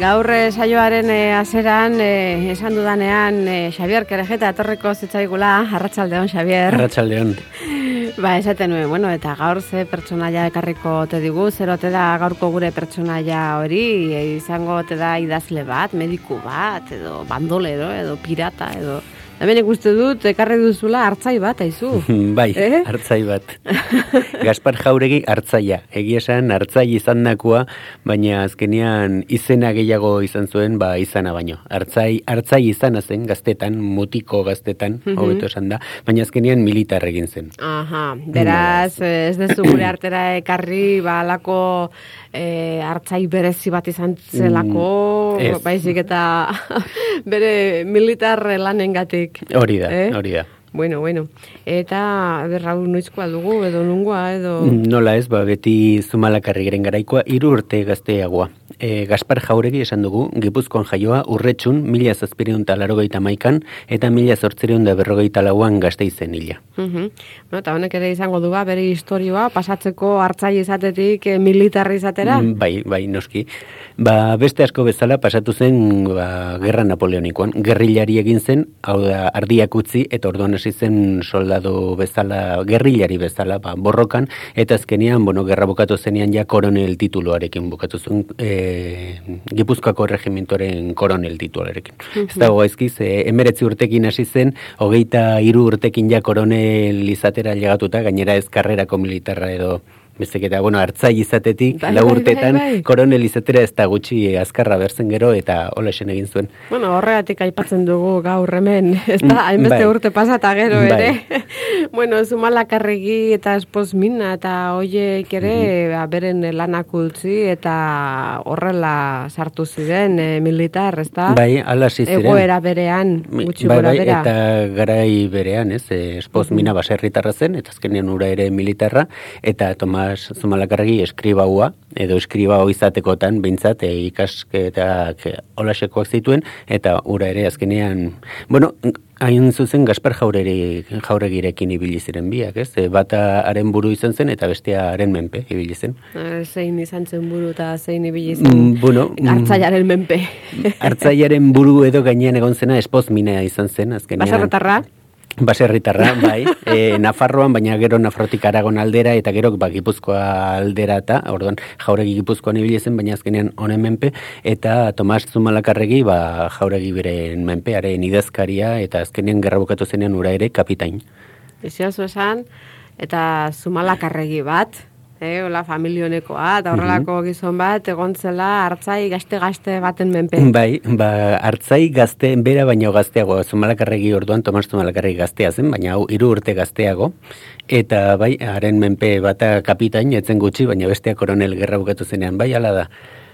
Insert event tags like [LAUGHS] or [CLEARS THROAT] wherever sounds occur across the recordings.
Gaur eh, saioaren e, azeran, eh, esan dudanean, e, Xabier Kerejeta etorriko zitzaigula, arratsaldeon Xabier. Arratsaldeon. [LAUGHS] Ba, esaten nuen, bueno, eta gaur ze pertsonaia ekarriko te digu, zer ote da gaurko gure pertsonaia hori, e, izango te da idazle bat, mediku bat, edo bandolero, edo pirata, edo... Hemen ikuste dut, ekarri duzula hartzai bat, aizu. [LAUGHS] bai, Eh? hartzai bat. [LAUGHS] Gaspar Jauregi hartzaia. Egia esan hartzai izan dakoa, baina azkenean izena gehiago izan zuen, ba izana baino. Hartzai, hartzai izana zen gaztetan, mutiko gaztetan, Mhm. hobeto esan da, baina azkenean militar egin zen. Aha, beraz, eh, ez dezu gure artera ekarri, ba, alako eh, hartzai berezi bat izan zelako, Mm, ez. baizik eta [LAUGHS] bere militar lanengatik. Hori da, Eh? hori da. Bueno, bueno. Eta berrau noizkoa dugu, edo nungoa, edo... Nola ez, ba, beti zumalakarrigeren garaikoa, hiru urte gazteagoa. E, Gaspar Jauregi esan dugu, Gipuzkoan jaioa urretxun, mila zazpireun larogeita maikan, eta mila zortzireun da berrogeita lauan gazte izen hila. Mhm. Bueno, eta honek ere izango du ba, bere historioa, pasatzeko hartzai izatetik eh, militarri izatera. Mm, Bai, bai, noski. Ba, beste asko bezala pasatu zen ba, gerra napoleonikoan. Gerrilari egin zen, hau da, ardiak utzi, eta orduan hasi zen soldado bezala, gerrilari bezala, ba, borrokan, eta azkenean, bueno, gerra bukatu zenean ja koronel tituluarekin bukatu zuen, e, Gipuzkoako regimentoren koronel tituluarekin. Ez dago gaizki, ze emeretzi urtekin hasi zen, hogeita hiru urtekin ja koronel izatera llegatuta, gainera ez karrerako militarra edo Bestek eta, bueno, hartzai izatetik, Bai, lau bai, urtetan, bai, bai. koronel izatera ez da gutxi azkarra berzen gero, eta hola esen egin zuen. Bueno, horregatik aipatzen dugu gaur hemen, [LAUGHS] ez da, hainbeste bai. urte pasata gero Bai. ere. [LAUGHS] bueno, zumalakarregi eta esposmina eta hoiek ere Mhm. ba, beren lanak utzi eta horrela sartu ziren eh, militar, ez da? Bai, ala ziren. Egoera berean, gutxi bai, bai, bera. eta garai berean, ez, e, espoz mina baserritarra zen, eta azkenean ura ere militarra, eta Tomas Zumalakarregi eskribaua, edo eskribao izatekotan, bintzat, e, ikasketak e, holasekoak zituen, eta ura ere azkenean, bueno, hain zuzen Gaspar Jaureri, Jauregirekin ibili ziren biak, ez? E, bata haren buru izan zen, eta bestea haren menpe ibili zen. Eh, zein izan zen buru eta zein ibili zen Mm, bueno, mm, hartzaiaren menpe. Hartzaiaren buru edo gainean egon zena espoz mina izan zen, azkenean. Baserretarra? Baserritarra, [LAUGHS] bai. E, Nafarroan, baina gero Nafarrotik Aragon aldera, eta gero ba, Gipuzkoa aldera, eta orduan jauregi Gipuzkoan ibili zen, baina azkenean honen menpe, eta Tomas Zumalakarregi, ba, jauregi beren menpearen idazkaria, eta azkenean gerra bukatu zenean ura ere kapitain. Iziozu esan, eta zumalakarregi bat, eh, hola familionekoa, eta horrelako gizon bat, egon zela hartzai gazte-gazte baten menpe. Bai, ba, hartzai gazte, bera baino gazteago, Zumalakarregi orduan, Tomas Zumalakarregi gaztea zen, baina hau hiru urte gazteago, eta bai, haren menpe bata kapitain, etzen gutxi, baina bestea koronel gerra bukatu zenean, bai, ala da.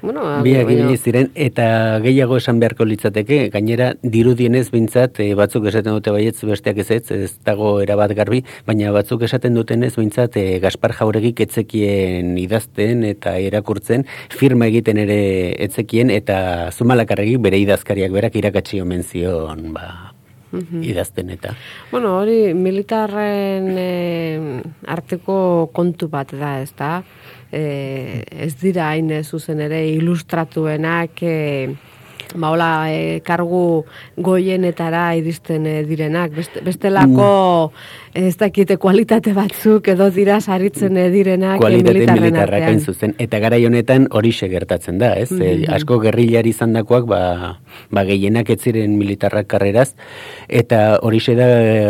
Bueno, Biak ibili ziren eta gehiago esan beharko litzateke, gainera dirudienez bintzat e, batzuk esaten dute baietz besteak ez ez, ez dago erabat garbi, baina batzuk esaten dutenez bintzat e, Gaspar Jauregik etzekien idazten eta irakurtzen, firma egiten ere etzekien eta Zumalakarregik bere idazkariak berak irakatsi omen zion ba, Mhm. idazten eta. Bueno, hori militarren eh, arteko kontu bat da, ez da? Eh, ez dira hain zuzen ere ilustratuenak eh, ba, hola, eh, kargu goienetara iristen eh, direnak. Beste, bestelako ez dakite kualitate batzuk edo dira saritzen eh, direnak kualitate militarren militarrak hain zuzen. Eta garai honetan horixe gertatzen da, ez? Mhm. E, asko gerrilari izandakoak ba, ba gehienak ez ziren militarrak karreraz, eta horixe da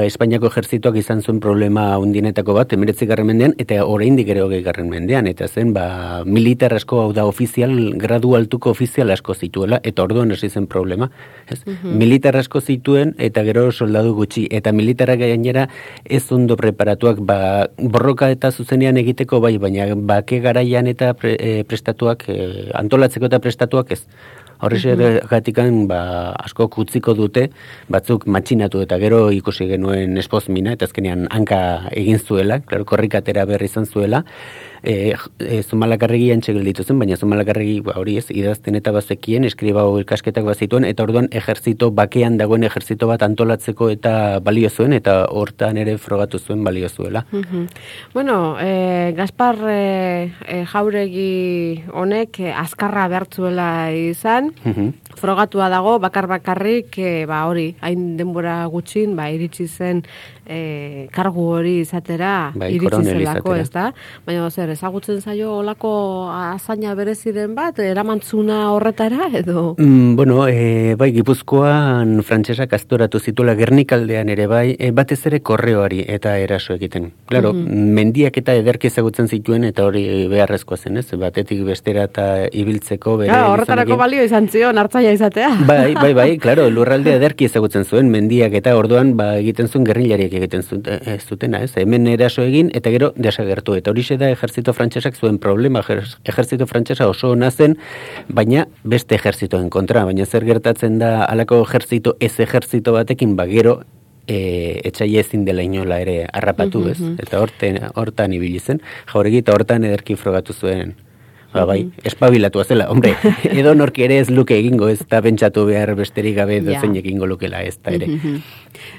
Espainiako ejertzituak izan zuen problema hundinetako bat, emeretzi garren mendean, eta oraindik ere hogei garren mendean, eta zen, ba, militar asko hau da ofizial, gradu altuko ofizial asko zituela, eta orduan orduan hasi zen problema. Ez? Militar asko zituen eta gero soldadu gutxi. Eta militara gainera ez ondo preparatuak ba, borroka eta zuzenean egiteko bai, baina bake garaian eta eh, prestatuak, e, antolatzeko eta prestatuak ez. Horri ere gatikan ba, asko kutziko dute, batzuk matxinatu eta gero ikusi genuen espozmina, eta azkenean hanka egin zuela, klaro, korrikatera berri izan zuela, e, e, zumalakarregi antxe zen, baina zumalakarregi ba, hori ez, idazten eta bazekien, eskriba ikasketak bazituen, eta orduan ejerzito, bakean dagoen ejerzito bat antolatzeko eta balio zuen, eta hortan ere frogatu zuen balio zuela. Bueno, e, Gaspar e, e, jauregi honek e, azkarra bertzuela izan, frogatua dago, bakar bakarrik, e, ba hori, hain denbora gutxin, ba iritsi zen e, kargu hori izatera, Bai, iritsi zelako, ez da? Baina zer, ezagutzen zaio olako azaina bereziren bat, eramantzuna horretara, edo... Mm, bueno, e, bai, Gipuzkoan frantsesak astoratu zituela Gernikaldean ere bai, e, batez ere korreoari eta eraso egiten. Claro, mendiak eta ederki ezagutzen zituen eta hori beharrezkoa zen, ez? Batetik bestera eta ibiltzeko bere Ja, horretarako gizonekin. balio izan zion, hartzaia izatea. Bai, bai, bai, [LAUGHS] claro, lurralde ederki ezagutzen zuen mendiak eta orduan ba egiten zuen gerrilariek egiten zuten ez zutena, ez? Hemen eraso egin eta gero desagertu eta horixe da ejertzito frantsesak zuen problema, ejer- ejertzito frantsesa oso ona zen, baina beste ejertzitoen kontra, baina zer gertatzen da halako ejertzito ez ejertzito batekin ba gero e, etxaia ezin dela inola ere harrapatu, ez? Eta horten, hortan ibili zen, jauregi eta hortan ederki frogatu zuen Ba, bai, espabilatua zela, hombre, [LAUGHS] edo norki ere ez luke egingo, ez da pentsatu behar besterik gabe Ja. dozein egingo lukela, ez da ere.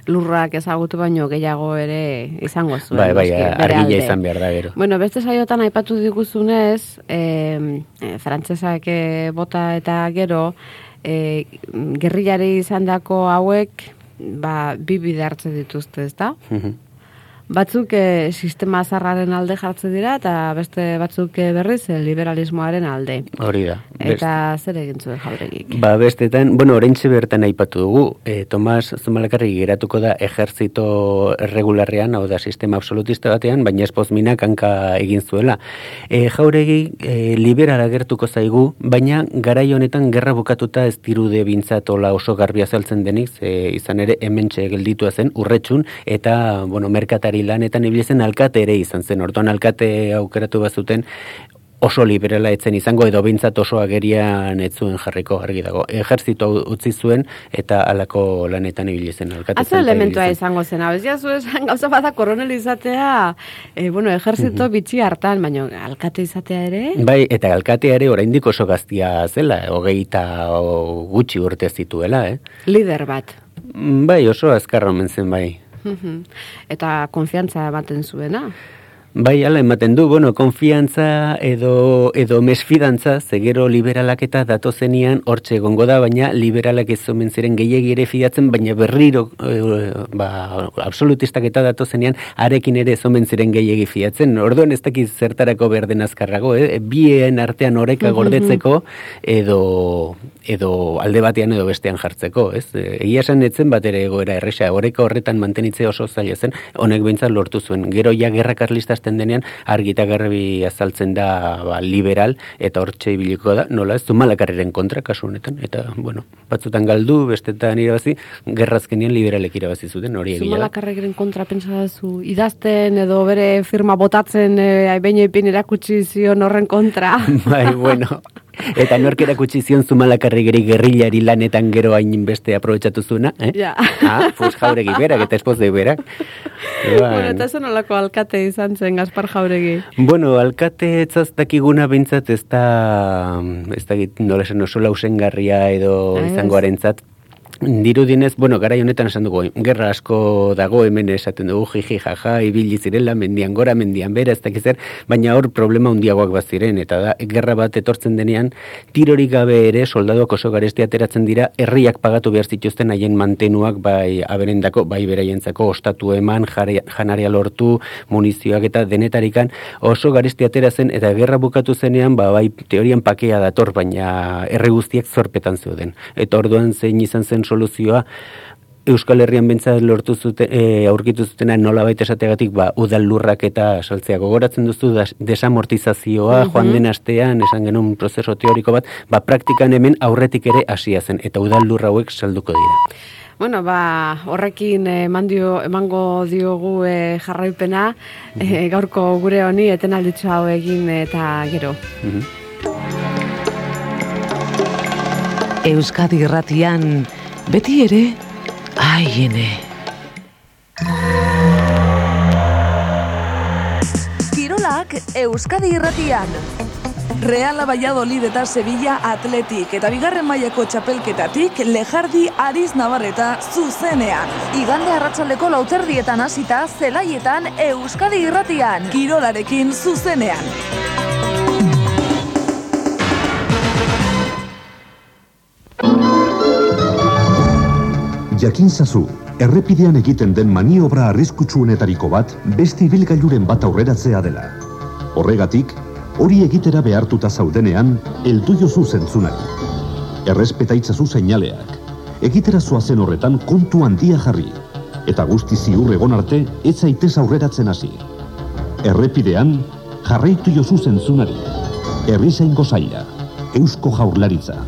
Lurrak ezagutu baino gehiago ere izango zuen. Bai, bai, argila izan behar da gero. Bueno, beste saiotan aipatu diguzunez, e, e, frantsesak e, bota eta gero, e, gerrilari izandako hauek, ba, bi bide hartzen dituzte, ezta? Mhm. Batzuk e, sistema zarraren alde jartzen dira, eta beste batzuk e, berriz e, liberalismoaren alde. Hori da. Best- Eta zer egin zuen jauregik? Ba, bestetan, bueno, oraintxe bertan aipatu dugu, e, Tomas Zumalakarri geratuko da ejertzito regularrean, hau da sistema absolutista batean, baina espozminak hanka egin zuela. E, jauregi e, liberala gertuko zaigu, baina garai honetan gerra bukatuta ez dirude bintzatola oso garbi azaltzen denik, ze izan ere hementxe gelditua zen urretxun, eta, bueno, merkatari lanetan ibili zen alkate ere izan zen, orduan alkate aukeratu bazuten, oso liberala etzen izango edo bintzat oso agerian ez zuen jarriko argi dago. Ejertzito utzi zuen eta halako lanetan ibili zen alkate. Atzo elementua izango zen, hau ez jazu esan gauza bada koronel izatea, e, bueno, ejerzito bitxi hartan, baina alkate izatea ere, Bai, eta alkatea ere oraindik oso gaztia zela, hogeita gutxi urte zituela, eh? lider bat. Mm, Bai, oso azkarra omen zen, bai. Eta konfiantza ematen zuena. Bai, ala ematen du, bueno, konfiantza edo, edo mesfidantza, zegero liberalak eta datozenean hortxe egongo da, baina liberalak ez omen ziren gehiegi ere fidatzen, baina berriro, e, ba, absolutistak eta datozenean, arekin ere ez omen ziren gehiegi fidatzen. Orduan ez dakiz zertarako behar den azkarrago, eh? bien artean oreka gordetzeko, edo, edo alde batean edo bestean jartzeko, ez? E, Egia esan etzen bat ere egoera erresa, oreka horretan mantenitze oso zaila zen, honek behintzat lortu zuen. Gero ja gerra karlista hasten denean, argi eta garbi azaltzen da ba, liberal, eta hortxe ibiliko da, nola ez, zumalakarriren kontra kasu honetan, eta, bueno, batzutan galdu, bestetan irabazi, gerrazkenean liberalek irabazi zuten, hori egia da. Zumalakarregiren kontra pentsa duzu, idazten edo bere firma botatzen e, behin epin erakutsi zion horren kontra. [LAUGHS] Bai, bueno. [LAUGHS] Eta nork erakutsi zion zumalakarrigeri gerrilari lanetan gero hain beste aprobetsatu zuena, eh? Ja. Ah, pues jauregi berak, eta espoze berak. bueno, eta zen olako alkate izan zen Gaspar Jauregi. Bueno, alkate etzaz dakiguna bintzat ez da, ez da nola esan oso lausengarria edo Ez. Dirudinez, bueno, garai honetan esan dugu, gerra asko dago hemen esaten dugu, jiji, jaja, ibili zirela, mendian gora, mendian bera, ez dakiz zer, baina hor problema handiagoak baziren, eta da, gerra bat etortzen denean, tirorik gabe ere, soldaduak oso garesti ateratzen dira, herriak pagatu behar zituzten haien mantenuak, bai aberendako, bai beraientzako, ostatu eman, jare, janaria lortu, munizioak eta denetarikan, oso garesti atera zen, eta gerra bukatu zenean, ba, bai, teorian pakea dator, baina herri guztiak zorpetan zeuden. Eta orduan zein izan zen soluzioa, Euskal Herrian bentsa lortu zute, e, aurkitu zutena nola baita esateagatik, ba, udal lurrak eta saltzea gogoratzen duzu desamortizazioa, mm joan den astean, esan genuen prozeso teoriko bat, ba, praktikan hemen aurretik ere hasia zen, eta udal lurra hauek salduko dira. Bueno, ba, horrekin emandio, emango diogu e, jarraipena, e, gaurko gure honi, eten alditzu hau egin eta gero. Mm Euskadi irratian, beti ere, aiene. Kirolak Euskadi irratian. Reala Valladolid eta Sevilla Atletik eta bigarren mailako txapelketatik Lejardi Ariz Navarreta zuzenean. Igande arratsaldeko lauterdietan hasita zelaietan Euskadi irratian. Kirolarekin zuzenean. Jakin zazu, errepidean egiten den maniobra arriskutsuenetariko bat beste ibilgailuren bat aurreratzea dela. Horregatik, hori egitera behartuta zaudenean, eldu jozu zentzunari. Errespeta itzazu seinaleak. Egitera zoazen horretan kontu handia jarri. Eta guzti ziur egon arte, ez zaitez aurreratzen hasi. Errepidean, jarraitu jozu zentzunari. Herri zaingo zaila. Eusko jaurlaritza.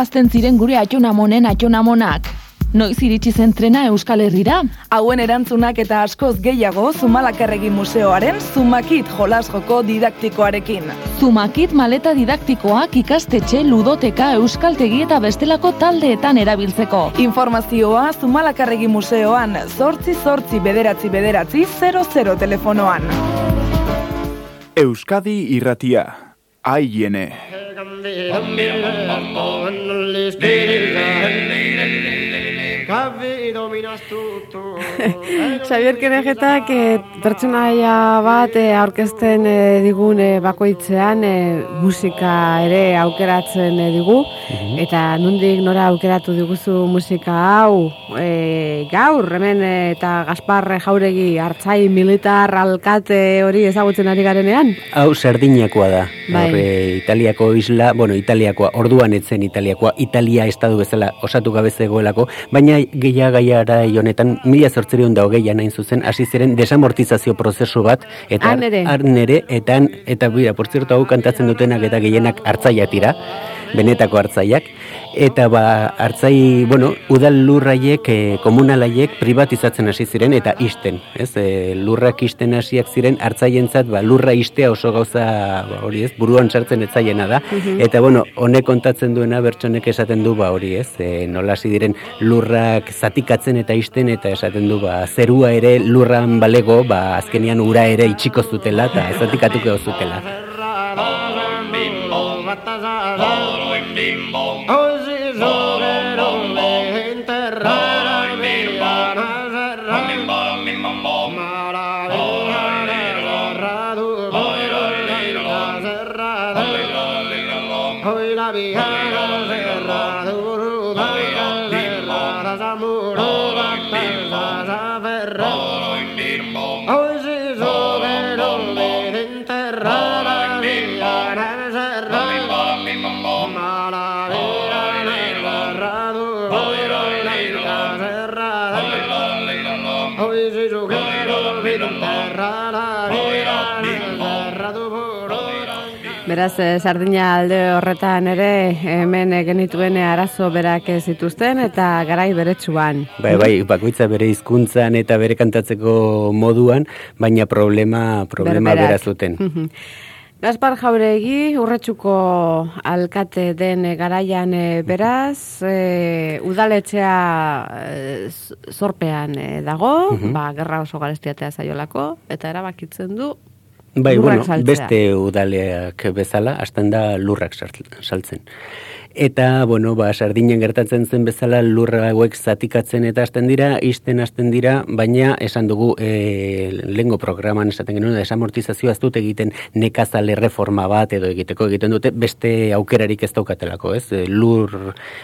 Jazten ziren gure atxonamonen atxonamonak. Noiz iritsi zen trena Euskal Herrira? Hauen erantzunak eta askoz gehiago Zumalakarregi Museoaren Zumakit jolas joko didaktikoarekin. Zumakit maleta didaktikoak ikastetxe ludoteka Euskaltegi eta bestelako taldeetan erabiltzeko. Informazioa Zumalakarregi Museoan zortzi zortzi bederatzi bederatzi 00 telefonoan. Euskadi irratia. Ay, Yene. [LAUGHS] Xavier Kenegetak e, pertsonaia bat e, aurkezten e, digun e, bakoitzean e, musika ere aukeratzen e, digu. Mhm. eta nondik nora aukeratu diguzu musika hau? E, gaur hemen e, eta Gaspar Jauregi hartzai militar alkate hori ezagutzen ari garenean? Hau sardinakoa da. Bai. Italiako isla, bueno, Italiakoa orduan etzen Italiakoa, Italia estadu bezala osatu gabe zegoelako, baina gehiaga gaiara honetan mila zortzerion da hogeian nain zuzen, hasi ziren desamortizazio prozesu bat, eta arnere, eta, eta bira, por hau kantatzen dutenak eta gehienak hartzaiak dira, benetako hartzaiak, eta ba hartzai, bueno, udal lurraiek, e, komunalaiek privatizatzen hasi ziren eta isten, ez? E, lurrak isten hasiak ziren hartzaientzat, ba lurra istea oso gauza, ba, hori, ez? Buruan sartzen etzaiena da. Mhm. Eta bueno, honek kontatzen duena bertsonek esaten du ba hori, ez? E, nola hasi diren lurrak zatikatzen eta isten eta esaten du ba zerua ere lurran balego, ba azkenian ura ere itxiko zutela eta zatikatuko zutela. Beraz, e, sardina alde horretan ere, hemen genituen arazo berak zituzten eta garai beretsuan. Bai, bai, bakoitza bere hizkuntzan eta bere kantatzeko moduan, baina problema, problema bera zuten. [LAUGHS] Gaspar Jauregi, urretsuko alkate den garaian eh, beraz, e, udaletxea e, zorpean dago, ba, gerra oso garestiatea zaiolako, eta erabakitzen du Bai, bueno, beste udaleak bezala, hasten da lurrak saltzen. Eta, bueno, ba, sardinen gertatzen zen bezala lurra hauek zatikatzen eta hasten dira, izten hasten dira, baina esan dugu e, lengo programan esaten genuen, desamortizazioa ez dut egiten nekazale reforma bat edo egiteko egiten dute, beste aukerarik ez daukatelako, ez? E, lur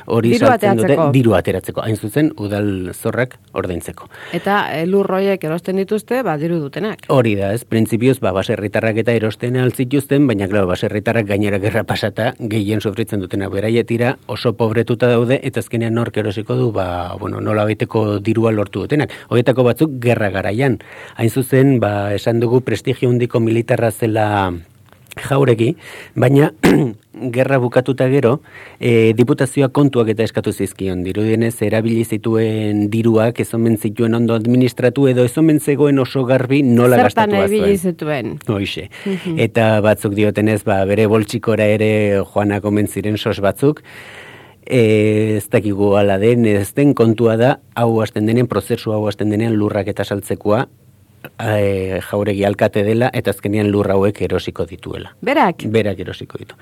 hori diru dute, diru ateratzeko, hain zuzen, udal zorrak ordaintzeko. Eta e, lur roiek erosten dituzte, ba, diru dutenak. Hori da, ez? Printzipioz, ba, baserritarrak eta erosten altzituzten, baina, klar, baserritarrak gainera gerra pasata, gehien sofritzen dutena, bera saietira oso pobretuta daude eta azkenean nork erosiko du ba bueno nola baiteko dirua lortu dutenak. Hoietako batzuk gerra garaian. Hain zuzen ba esan dugu prestigio handiko militarra zela jauregi, baina [CLEARS THROAT] gerra bukatuta gero, e, diputazioa kontuak eta eskatu zizkion. Dirudienez, erabili zituen diruak, ez omen zituen ondo administratu edo ez omen zegoen oso garbi nola Zertan gastatu ebili zituen. Hoixe. Mhm. Eta batzuk diotenez, ba, bere boltsikora ere joanak omen ziren sos batzuk. E, ez dakigu ala den, ez den kontua da, hau hasten denean, prozesu hau hasten denean lurrak eta saltzekoa, e, jauregi alkate dela, eta azkenean lur hauek erosiko dituela. Berak? Berak erosiko ditu.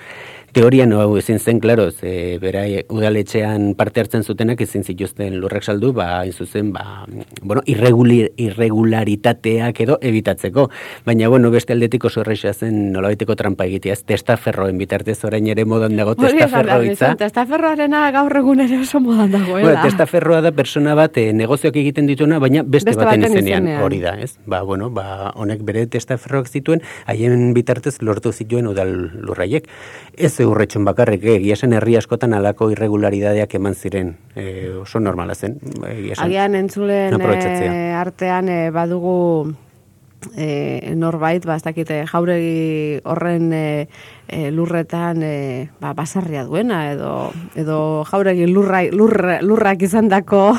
Teorian hau ezin zen, klaro, ze bera udaletxean parte hartzen zutenak ezin zituzten lurrak saldu, ba, hain zuzen, ba, bueno, irregularitateak edo ebitatzeko. Baina, bueno, beste aldetik oso erresa zen nolabaiteko trampa egitea, ez testaferroen bitartez orain ere modan dago testaferro hitza. Testaferroarena gaur egun ere oso modan dagoela. Bueno, testaferroa da persona bat eh, negozioak egiten dituena, baina beste, Beste baten baten izenean. hori da, ez? Ba, bueno, ba, honek bere testaferroak zituen, haien bitartez lortu zituen udal lurraiek. Ez urretxon bakarrik, eh, egia esan herri askotan alako irregularidadeak eman ziren, eh, oso normala zen. Egia. Agian entzulen eh, artean eh, badugu eh, norbait, ba, ez dakite, jauregi horren eh, eh, lurretan eh, ba, basarria duena, edo, edo jauregi lurra, lurra, lurrak izan dako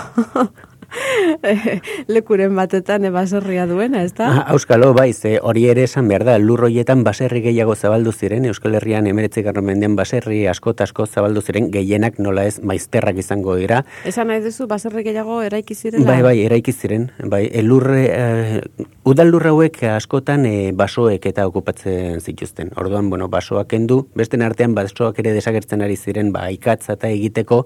[LAUGHS] lekuren batetan e, baserria duena, ez da? Ah, Euskalo, bai, ze hori ere esan behar da, lurroietan baserri gehiago zabaldu ziren, Euskal Herrian emeretzi mendean baserri asko asko zabaldu ziren, gehienak nola ez maizterrak izango dira, Esan nahi duzu, baserri gehiago eraiki zirela? Bai, bai, eraiki ziren. Bai, elurre, eh, udal lurra hauek askotan eh, basoek eta okupatzen zituzten. Orduan, bueno, basoak kendu, besten artean basoak ere desagertzen ari ziren, ba, ikatza eta egiteko,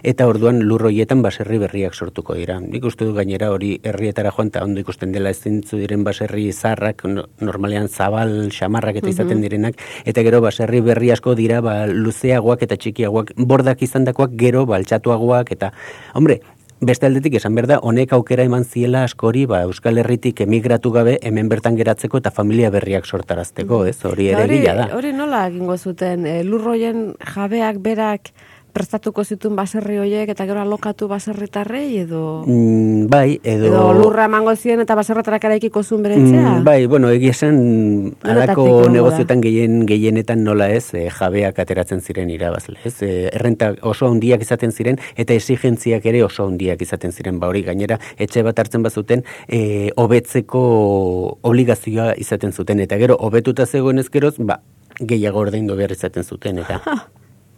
eta orduan lurroietan baserri berriak sortuko dira. Nik uste du gainera hori herrietara joan eta ondo ikusten dela ezintzu diren baserri zarrak, no- normalean zabal, xamarrak eta izaten direnak, eta gero baserri berri asko dira, ba, luzeagoak eta txikiagoak, bordak izandakoak gero, baltsatuagoak, eta, hombre, Beste aldetik esan behar da, honek aukera eman ziela askori, ba, Euskal Herritik emigratu gabe, hemen bertan geratzeko eta familia berriak sortarazteko, ez? Hori ere gila da. Hori nola egingo zuten, e, lurroien jabeak berak prestatuko zituen baserri hoiek eta gero alokatu baserritarrei edo... Mm, bai, edo... Edo lurra emango zien eta baserretarak eraikiko zuen bere etxea? Mm, bai, bueno, egia esan Nolatatik alako egongo da? negozioetan gehien gehienetan nola ez, e, jabeak ateratzen ziren irabazle, ez? E, errenta oso handiak izaten ziren eta exigentziak ere oso handiak izaten ziren, ba hori gainera etxe bat hartzen bazuten, e, hobetzeko obligazioa izaten zuten eta gero hobetuta zegoen ezkeroz, ba gehiago ordaindu behar izaten zuten eta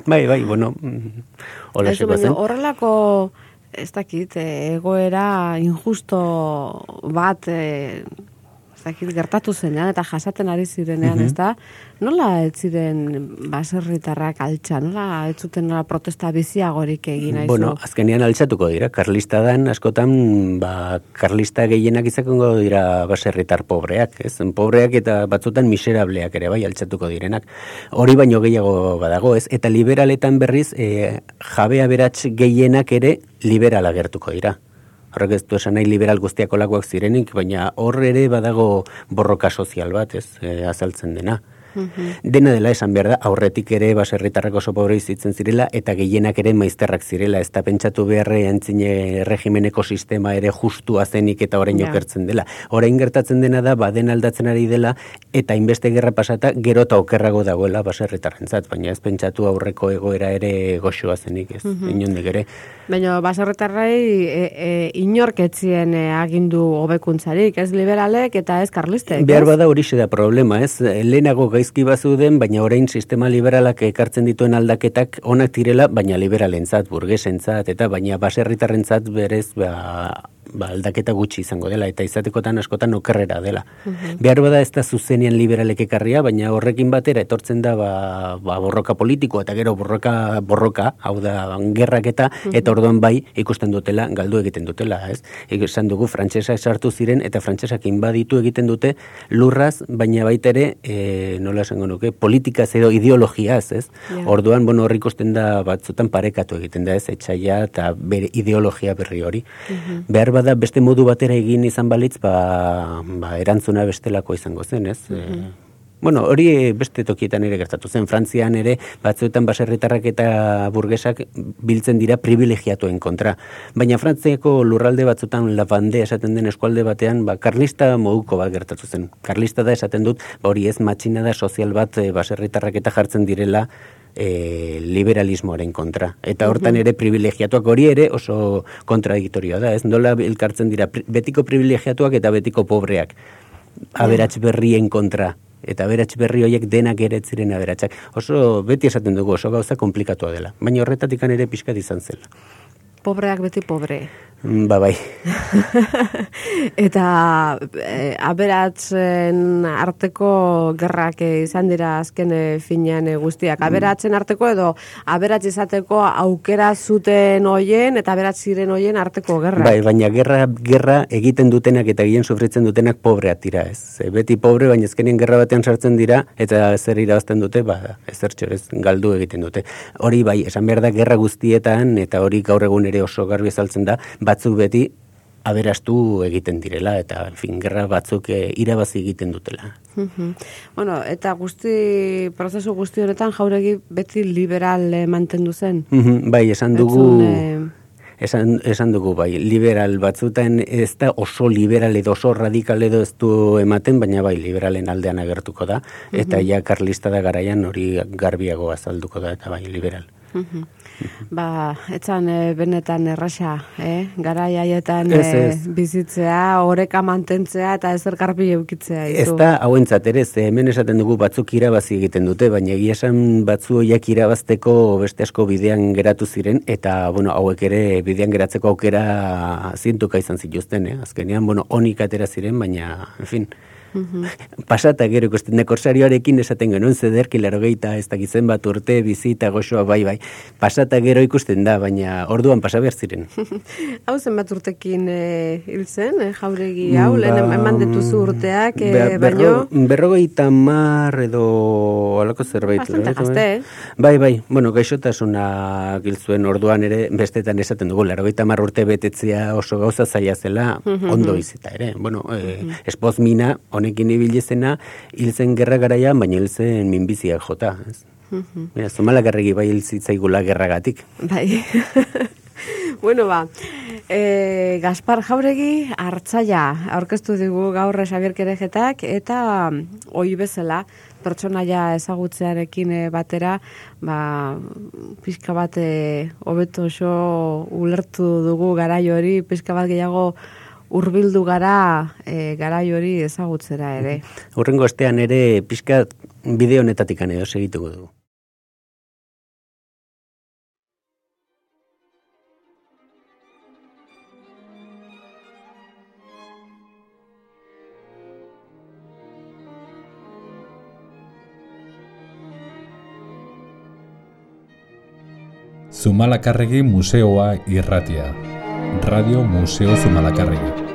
Bai, bai, bueno, hola Ez, baina horrelako, ez dakit, eh, egoera injusto bat, eh, dakit, gertatu zenean eta jasaten ari zirenean, Mhm. ez da? Nola ez ziren baserritarrak altxa, nola ez zuten nola protesta biziagorik egin aizu? Bueno, azkenean altzatuko dira, karlista dan, askotan, ba, karlista gehienak izakongo dira baserritar pobreak, ez? Pobreak eta batzutan miserableak ere, bai, altzatuko direnak. Hori baino gehiago badago, ez? Eta liberaletan berriz, e, jabea berats gehienak ere liberala gertuko dira. Horrek ez du esan nahi liberal guztiak olakoak zirenik, baina hor ere badago borroka sozial bat, ez? E, azaltzen dena. Dena dela esan behar da, aurretik ere baserritarrak oso pobre izitzen zirela, eta gehienak ere maizterrak zirela, ez da pentsatu beharre entzine regimeneko sistema ere justua zenik eta orain Ja. okertzen dela. Orain gertatzen dena da, baden aldatzen ari dela, eta inbeste gerra pasata, gero eta okerrago dagoela baserritarrentzat, baina ez pentsatu aurreko egoera ere goxoa zenik, ez, Mhm. inondik ere. Baina baserritarrei e, e, inork etzien e, agindu hobekuntzarik, ez liberalek eta ez karlistek, Behar bada horixe da problema, ez? Lehenago gaizki bazuden, baina orain sistema liberalak ekartzen dituen aldaketak onak direla, baina liberalentzat, burgesentzat, eta baina baserritarrentzat berez, ba, ba, aldaketa gutxi izango dela, eta izatekotan askotan okerrera dela. Behar bada ez da zuzenean liberalek ekarria, baina horrekin batera etortzen da ba, ba, borroka politiko, eta gero borroka, borroka, hau da, gerrak eta, eta orduan bai, ikusten dutela, galdu egiten dutela, ez? Esan dugu, frantsesak sartu ziren, eta frantsesak inbaditu egiten dute lurraz, baina baita ere, e, nola esango nuke, politikaz edo ideologiaz, ez? Ja. Orduan, bueno, hor ikusten da batzutan parekatu egiten da, ez? Etxaia eta bere ideologia berri hori. Behar bada beste modu batera egin izan balitz, ba, ba erantzuna bestelako izango zen, ez? E, Bueno, hori beste tokietan ere gertatu zen. Frantzian ere batzuetan baserritarrak eta burgesak biltzen dira privilegiatuen kontra. Baina Frantziako lurralde batzuetan lavande esaten den eskualde batean, ba, karlista moduko bat gertatu zen. Karlista da esaten dut, ba, hori ez matxina da sozial bat e, baserritarrak eta jartzen direla e, liberalismoaren kontra. Eta hortan ere privilegiatuak hori ere oso kontradiktorioa da, ez? Nola elkartzen dira betiko privilegiatuak eta betiko pobreak aberats berrien kontra eta aberats berri horiek denak ere ziren aberatsak. Oso beti esaten dugu oso gauza komplikatua dela. Baina horretatik ere pixkat izan zela. Pobreak beti pobre. Ba, bai. [LAUGHS] eta e, aberatzen arteko gerrak izan dira azken e, finean e, guztiak. Aberatzen arteko edo aberats izateko aukera zuten hoien eta aberats ziren hoien arteko gerra. Bai, baina gerra, gerra egiten dutenak eta egin sufritzen dutenak pobreak dira ez. Beti pobre, baina ezkenien gerra batean sartzen dira eta zer irabazten dute, ba, ez ez galdu egiten dute. Hori bai, esan behar da gerra guztietan eta hori gaur egun ere oso garbi ezaltzen da, batzuk beti aberastu egiten direla eta fin gerra batzuk e, irabazi egiten dutela. bueno, eta guzti prozesu guzti honetan jauregi beti liberal eh, mantendu zen. bai, esan dugu eh, esan, esan dugu bai, liberal batzutan ez da oso liberal edo oso radikal edo ez du ematen, baina bai, liberalen aldean agertuko da, eta ja karlista da garaian hori garbiago azalduko da, eta bai, liberal. Ba, etzan e, benetan errasa, eh? Garai haietan e, bizitzea, oreka mantentzea eta ezer garbi eukitzea. Ez da, hauentzat ere, ze hemen esaten dugu batzuk irabazi egiten dute, baina egia esan batzu hoiak irabazteko beste asko bidean geratu ziren, eta, bueno, hauek ere bidean geratzeko aukera zientuka izan zituzten, eh? Azkenean, bueno, onik atera ziren, baina, en fin, Pasata gero ikusten da korsarioarekin esaten genuen zederki laro geita ez dakizen bat urte bizita goxoa bai bai. Pasata gero ikusten da, baina orduan pasa behar ziren. [LAUGHS] hau zen bat urtekin e, hil zen, e, jauregi hau, ba, lehen eman detuzu urteak, e, baino? Berrogeita mar edo alako zerbait. Bastante gazte, eh? Bai, bai, bueno, gaixotasuna giltzuen orduan ere, bestetan esaten dugu, laro mar urte betetzea oso gauza zaila zela, ondo izeta ere. Bueno, e, espozmina, honekin ibilezena, hil zen gerra garaia, baina hil zen minbiziak jota. Ez? Mm -hmm. garregi bai hil zitzaigula gerragatik. Bai. [LAUGHS] bueno, ba, e, Gaspar Jauregi hartzaia aurkeztu digu gaur Xabier Kerejetak eta oi bezala pertsonaia ezagutzearekin e, batera, ba, pizka bat e, hobeto oso ulertu dugu garai hori, pizka bat gehiago hurbildu gara e, garai hori ezagutzera ere. Horrengo estean ere pixka bideo honetatik edo segituko dugu. Zumalakarregi museoa irratia. Radio Museo Zumalakarregi.